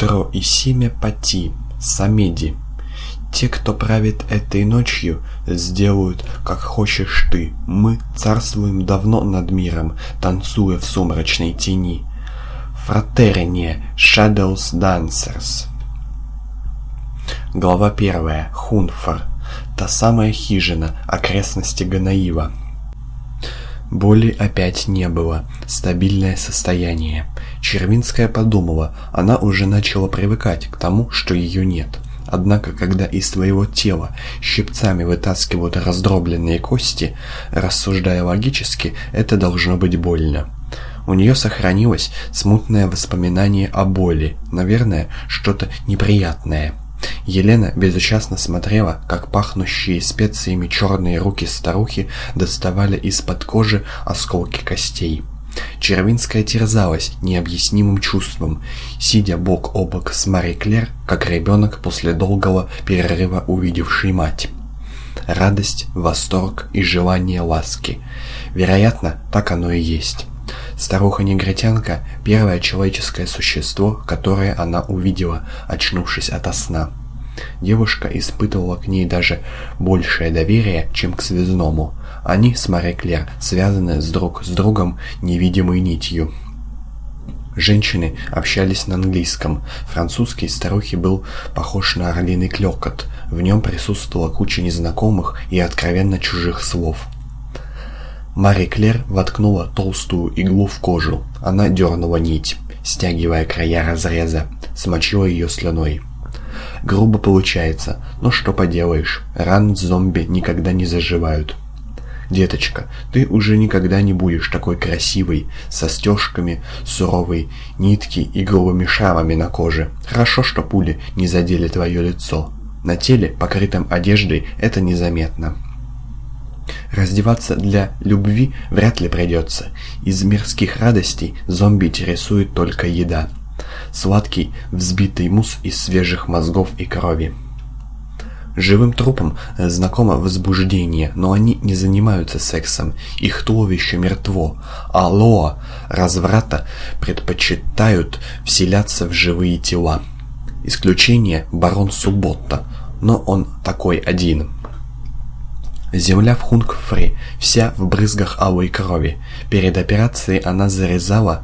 Тро и семя Пати, Самеди. Те, кто правит этой ночью, сделают, как хочешь ты. Мы царствуем давно над миром, танцуя в сумрачной тени. Фратерне, Shadows Dancers. Глава первая. Хунфар. Та самая хижина, окрестности Ганаива. Боли опять не было. Стабильное состояние. Червинская подумала, она уже начала привыкать к тому, что ее нет. Однако, когда из твоего тела щипцами вытаскивают раздробленные кости, рассуждая логически, это должно быть больно. У нее сохранилось смутное воспоминание о боли, наверное, что-то неприятное. Елена безучастно смотрела, как пахнущие специями черные руки старухи доставали из-под кожи осколки костей. Червинская терзалась необъяснимым чувством, сидя бок о бок с Мари Клер, как ребенок после долгого перерыва увидевший мать. Радость, восторг и желание ласки. Вероятно, так оно и есть. Старуха-негритянка – первое человеческое существо, которое она увидела, очнувшись ото сна. Девушка испытывала к ней даже большее доверие, чем к связному. Они с Мари Клер связаны с друг с другом невидимой нитью. Женщины общались на английском. Французский старухи был похож на орлиный клёкот. В нем присутствовала куча незнакомых и откровенно чужих слов. Мари Клер воткнула толстую иглу в кожу. Она дернула нить, стягивая края разреза, смочила ее слюной. Грубо получается, но что поделаешь, раны зомби никогда не заживают. Деточка, ты уже никогда не будешь такой красивой, со стежками, суровой нитки и грубыми шрамами на коже. Хорошо, что пули не задели твое лицо. На теле, покрытом одеждой, это незаметно. Раздеваться для любви вряд ли придется. Из мирских радостей зомби интересует только еда. Сладкий, взбитый мусс из свежих мозгов и крови. Живым трупам знакомо возбуждение, но они не занимаются сексом, их туловище мертво, а лоа разврата предпочитают вселяться в живые тела. Исключение барон Суббота, но он такой один. Земля в Хунгфре, вся в брызгах алой крови. Перед операцией она зарезала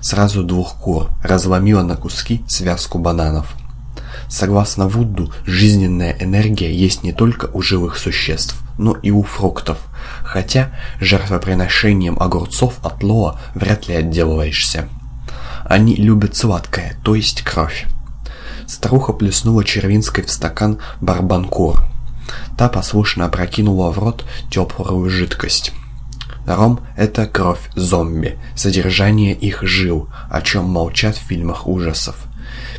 сразу двух кур, разломила на куски связку бананов. Согласно Вудду, жизненная энергия есть не только у живых существ, но и у фруктов, хотя жертвоприношением огурцов от Лоа вряд ли отделываешься. Они любят сладкое, то есть кровь. Старуха плеснула червинской в стакан барбанкур. Та послушно опрокинула в рот теплую жидкость. Ром – это кровь зомби, содержание их жил, о чем молчат в фильмах ужасов.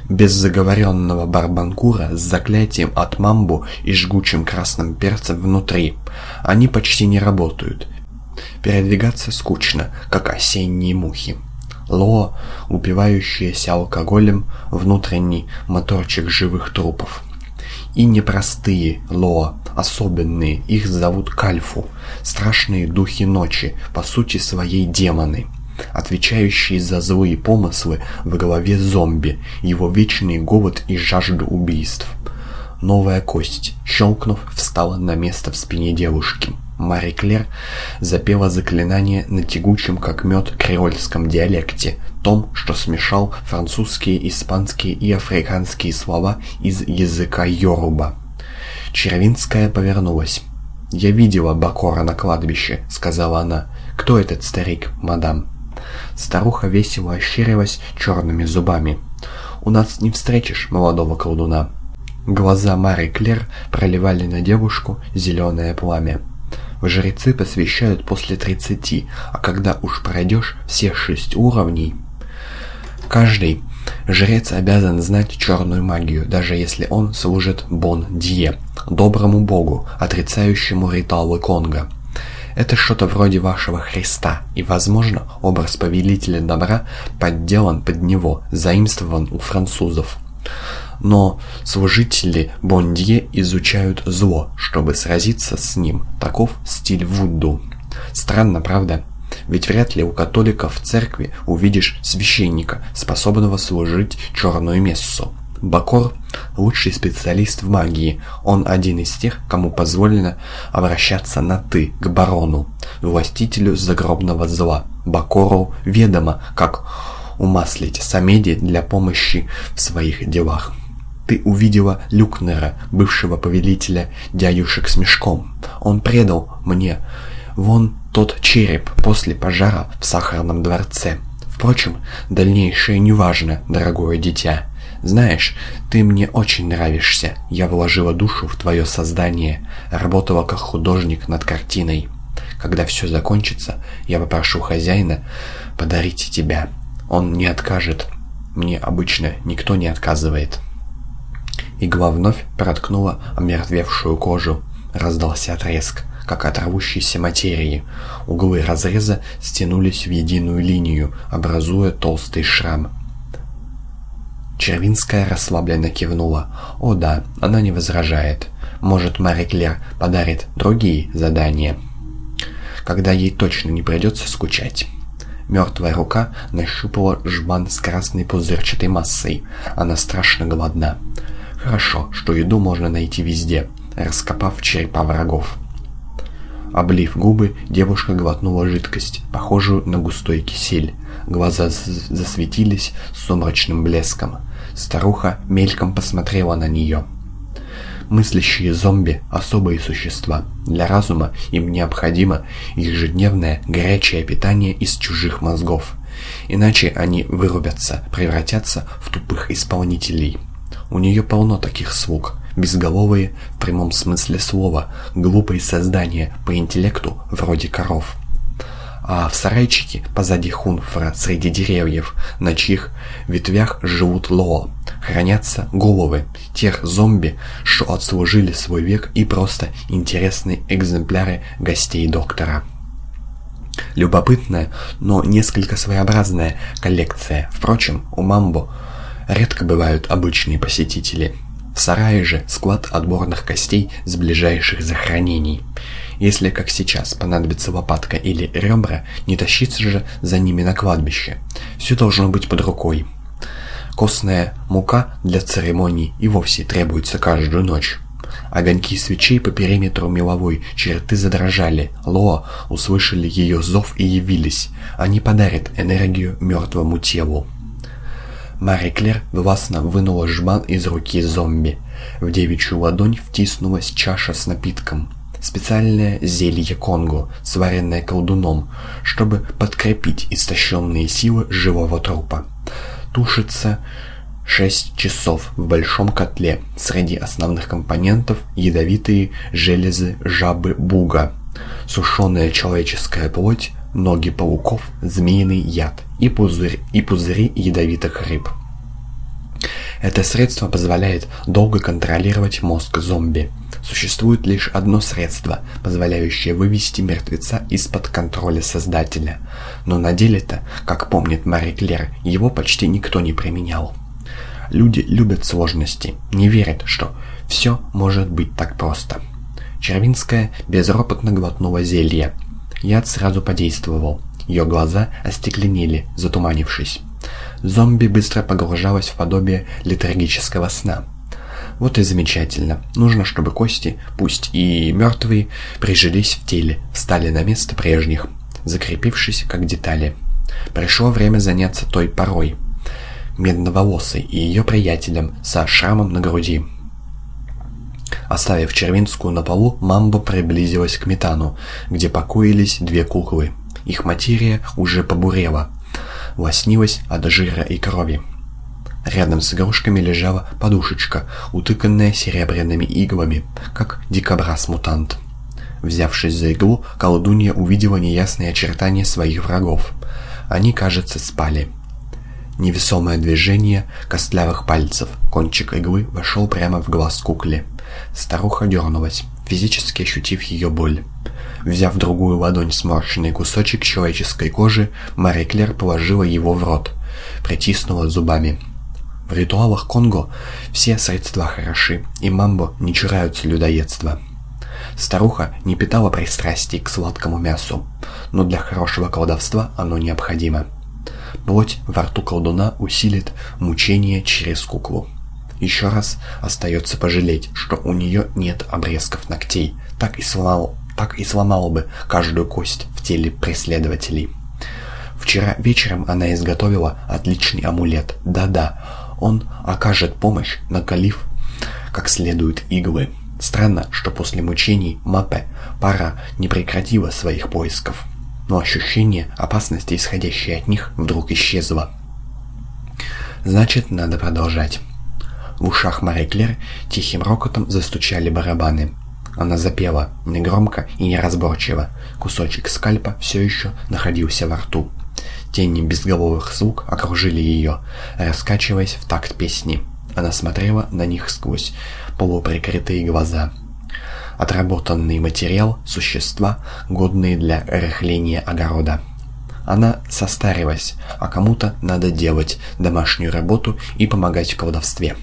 Без заговоренного барбанкура с заклятием от мамбу и жгучим красным перцем внутри. Они почти не работают. Передвигаться скучно, как осенние мухи. Ло, упивающаяся алкоголем, внутренний моторчик живых трупов. И непростые Лоа, особенные, их зовут Кальфу, страшные духи ночи, по сути своей демоны, отвечающие за злые помыслы в голове зомби, его вечный голод и жажду убийств. Новая кость, щелкнув, встала на место в спине девушки. Мари Клер запела заклинание на тягучем, как мед, креольском диалекте, том, что смешал французские, испанские и африканские слова из языка Йоруба. Червинская повернулась. «Я видела Бакора на кладбище», — сказала она. «Кто этот старик, мадам?» Старуха весело ощерилась черными зубами. «У нас не встретишь молодого колдуна». Глаза Мари Клер проливали на девушку зеленое пламя. Жрецы посвящают после 30, а когда уж пройдешь все шесть уровней... Каждый жрец обязан знать черную магию, даже если он служит Бон-Дье, доброму богу, отрицающему ритуалы Конга. Это что-то вроде вашего Христа, и, возможно, образ повелителя добра подделан под него, заимствован у французов. Но служители Бондье изучают зло, чтобы сразиться с ним. Таков стиль Вудду. Странно, правда? Ведь вряд ли у католиков в церкви увидишь священника, способного служить черную мессу. Бакор – лучший специалист в магии. Он один из тех, кому позволено обращаться на «ты» к барону, властителю загробного зла. Бакору ведомо, как умаслить Самеди для помощи в своих делах. Ты увидела Люкнера, бывшего повелителя дядюшек с мешком. Он предал мне вон тот череп после пожара в сахарном дворце. Впрочем, дальнейшее неважно, дорогое дитя. Знаешь, ты мне очень нравишься. Я вложила душу в твое создание, работала как художник над картиной. Когда все закончится, я попрошу хозяина подарить тебя. Он не откажет. Мне обычно никто не отказывает. Игла вновь проткнула омертвевшую кожу. Раздался треск, как от рвущейся материи. Углы разреза стянулись в единую линию, образуя толстый шрам. Червинская расслабленно кивнула. «О да, она не возражает. Может, Мари Клер подарит другие задания, когда ей точно не придется скучать». Мертвая рука нащупала жбан с красной пузырчатой массой. Она страшно голодна. Хорошо, что еду можно найти везде, раскопав черепа врагов. Облив губы, девушка глотнула жидкость, похожую на густой кисель. Глаза засветились сумрачным блеском. Старуха мельком посмотрела на нее. Мыслящие зомби – особые существа. Для разума им необходимо ежедневное горячее питание из чужих мозгов. Иначе они вырубятся, превратятся в тупых исполнителей. У нее полно таких слуг. Безголовые, в прямом смысле слова, глупые создания по интеллекту, вроде коров а в сарайчике позади Хунфра среди деревьев, на чьих ветвях живут лоо, хранятся головы тех зомби, что отслужили свой век и просто интересные экземпляры гостей доктора. Любопытная, но несколько своеобразная коллекция. Впрочем, у Мамбо редко бывают обычные посетители. В сарае же склад отборных костей с ближайших захоронений – если, как сейчас, понадобится лопатка или ребра, не тащиться же за ними на кладбище. Все должно быть под рукой. Костная мука для церемоний и вовсе требуется каждую ночь. Огоньки свечей по периметру меловой черты задрожали. Лоа услышали ее зов и явились. Они подарят энергию мертвому телу. Мари Клер властно вынула жбан из руки зомби. В девичью ладонь втиснулась чаша с напитком специальное зелье Конго, сваренное колдуном, чтобы подкрепить истощенные силы живого трупа. Тушится 6 часов в большом котле. Среди основных компонентов ядовитые железы жабы буга, сушеная человеческая плоть, ноги пауков, змеиный яд и, пузырь, и пузыри ядовитых рыб. Это средство позволяет долго контролировать мозг зомби. Существует лишь одно средство, позволяющее вывести мертвеца из-под контроля Создателя. Но на деле-то, как помнит Мари Клер, его почти никто не применял. Люди любят сложности, не верят, что все может быть так просто. Червинская безропотно глотнула зелье. Яд сразу подействовал. Ее глаза остекленели, затуманившись. Зомби быстро погружалась в подобие летаргического сна. Вот и замечательно. Нужно, чтобы кости, пусть и мертвые, прижились в теле, встали на место прежних, закрепившись как детали. Пришло время заняться той порой. Медноволосой и ее приятелем со шрамом на груди. Оставив Червинскую на полу, Мамбо приблизилась к метану, где покоились две куклы. Их материя уже побурела, лоснилась от жира и крови. Рядом с игрушками лежала подушечка, утыканная серебряными иглами, как дикобраз-мутант. Взявшись за иглу, колдунья увидела неясные очертания своих врагов. Они, кажется, спали. Невесомое движение костлявых пальцев. Кончик иглы вошел прямо в глаз кукле. Старуха дернулась, физически ощутив ее боль. Взяв другую ладонь сморщенный кусочек человеческой кожи, Мари Клер положила его в рот, притиснула зубами. В ритуалах Конго все средства хороши, и мамбо не чураются людоедства. Старуха не питала пристрастий к сладкому мясу, но для хорошего колдовства оно необходимо. Плоть во рту колдуна усилит мучение через куклу. Еще раз остается пожалеть, что у нее нет обрезков ногтей, так и сломал, так и сломала бы каждую кость в теле преследователей. Вчера вечером она изготовила отличный амулет. Да-да, он окажет помощь, накалив как следует иглы. Странно, что после мучений Мапе пара не прекратила своих поисков, но ощущение опасности, исходящее от них, вдруг исчезло. Значит, надо продолжать. В ушах Мари Клер тихим рокотом застучали барабаны. Она запела, негромко и неразборчиво. Кусочек скальпа все еще находился во рту. Тени безголовых слуг окружили ее, раскачиваясь в такт песни. Она смотрела на них сквозь полуприкрытые глаза. Отработанный материал – существа, годные для рыхления огорода. Она состарилась, а кому-то надо делать домашнюю работу и помогать в колдовстве.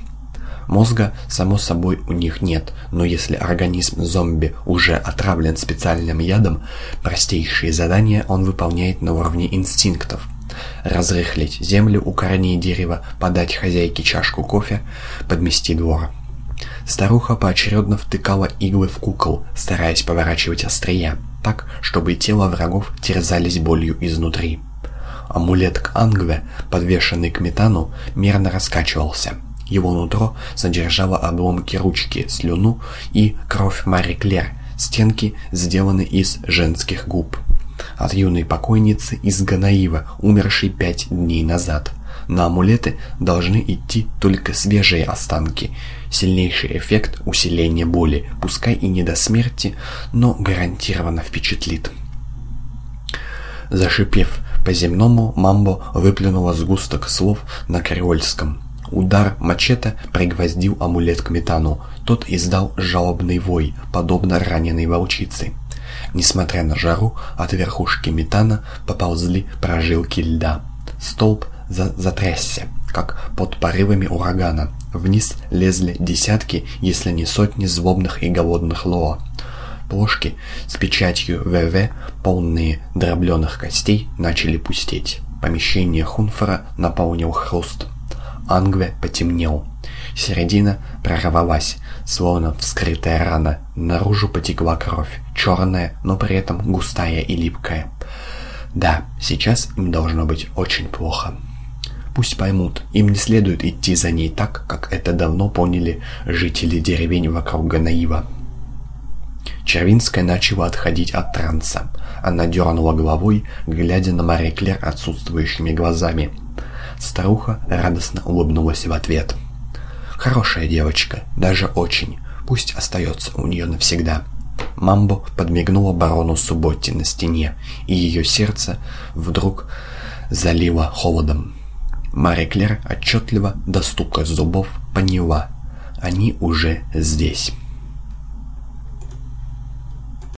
Мозга, само собой, у них нет, но если организм зомби уже отравлен специальным ядом, простейшие задания он выполняет на уровне инстинктов. Разрыхлить землю у корней дерева, подать хозяйке чашку кофе, подмести двор. Старуха поочередно втыкала иглы в кукол, стараясь поворачивать острия, так, чтобы тело врагов терзались болью изнутри. Амулет к Ангве, подвешенный к метану, мерно раскачивался – его нутро содержало обломки ручки, слюну и кровь Мари Клер. Стенки сделаны из женских губ. От юной покойницы из Ганаива, умершей пять дней назад. На амулеты должны идти только свежие останки. Сильнейший эффект усиления боли, пускай и не до смерти, но гарантированно впечатлит. Зашипев по-земному, Мамбо выплюнула сгусток слов на креольском. Удар мачете пригвоздил амулет к метану. Тот издал жалобный вой, подобно раненой волчице. Несмотря на жару, от верхушки метана поползли прожилки льда. Столб за затрясся, как под порывами урагана. Вниз лезли десятки, если не сотни злобных и голодных лоа. Плошки с печатью ВВ, полные дробленых костей, начали пустеть. Помещение Хунфора наполнил хруст. Ангве потемнел. Середина прорвалась, словно вскрытая рана. Наружу потекла кровь, черная, но при этом густая и липкая. Да, сейчас им должно быть очень плохо. Пусть поймут, им не следует идти за ней так, как это давно поняли жители деревень вокруг Ганаива. Червинская начала отходить от транса. Она дернула головой, глядя на Мари Клер отсутствующими глазами. Старуха радостно улыбнулась в ответ. «Хорошая девочка, даже очень. Пусть остается у нее навсегда». Мамбо подмигнула барону Субботти на стене, и ее сердце вдруг залило холодом. Мари Клер отчетливо, до стука зубов, поняла. Они уже здесь.